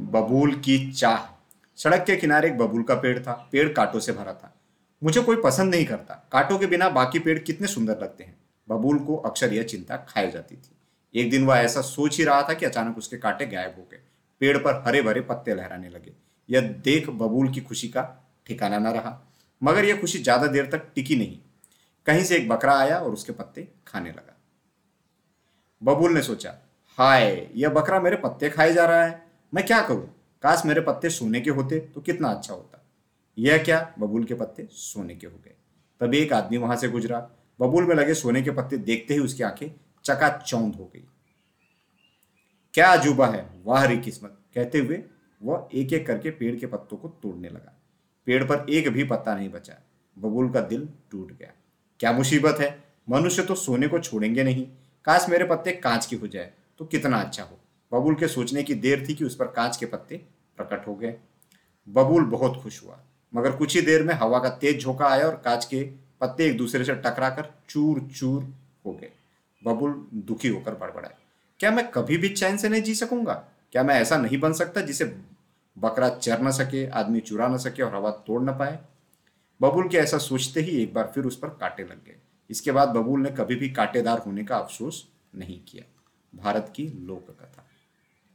बबूल की चाह। सड़क के किनारे एक बबूल का पेड़ था। पेड़ कांटों से भरा था। मुझे कोई पसंद नहीं करता। कांटों के बिना बाकी पेड़ कितने सुंदर लगते हैं। बबूल को अक्सर यह चिंता खाई जाती थी। एक दिन वह ऐसा सोच ही रहा था कि अचानक उसके कांटे गायब हो गए। पेड़ पर हरे भरे पत्ते लहराने लगे। यह देख बबूल की खुशी का ठिकाना न रहा। मगर यह खुशी ज़्यादा देर तक टिकी नहीं। कहीं से एक बकरा आया और उसके पत्ते खाने लगा। बबूल ने सोचा, हाय, यह बकरा मेरे पत्ते खाए जा रहा है। मैं क्या करूँ? काश मेरे पत्ते सोने के होते तो कितना अच्छा होता। यह क्या? बबूल के पत्ते सोने के हो गए। तभी एक आदमी वहाँ से गुजरा। बबूल में लगे सोने के पत्ते देखते ही उसकी आँखें चकाचौंध हो गई। क्या अजूबा है? वाह री किस्मत। कहते हुए वह एक एक करके पेड़ के पत्तों को तोड़ने लगा। पेड़ पर एक भी पत्ता नहीं बचा। बबूल का दिल टूट गया। क्या मुसीबत है? मनुष्य तो सोने को छोड़ेंगे नहीं। काश मेरे पत्ते कांच के हो जाए तो कितना अच्छा हो। बबूल के सोचने की देर थी कि उस पर कांच के पत्ते प्रकट हो गए। बबूल बहुत खुश हुआ, मगर कुछ ही देर में हवा का तेज झोंका आया और कांच के पत्ते एक दूसरे से टकराकर चूर चूर हो गए। बबूल दुखी होकर बड़बड़ाए। क्या मैं कभी भी चैन से नहीं जी सकूँगा? क्या मैं ऐसा नहीं बन सकता जिसे बकरा चर न सके, आदमी चुरा न सके और हवा तोड़ न पाए? बबूल के ऐसा सोचते ही एक बार फिर उस पर कांटे लग गए। इसके बाद बबूल ने कभी भी कांटेदार होने का अफसोस नहीं किया। भारत की लोक कथा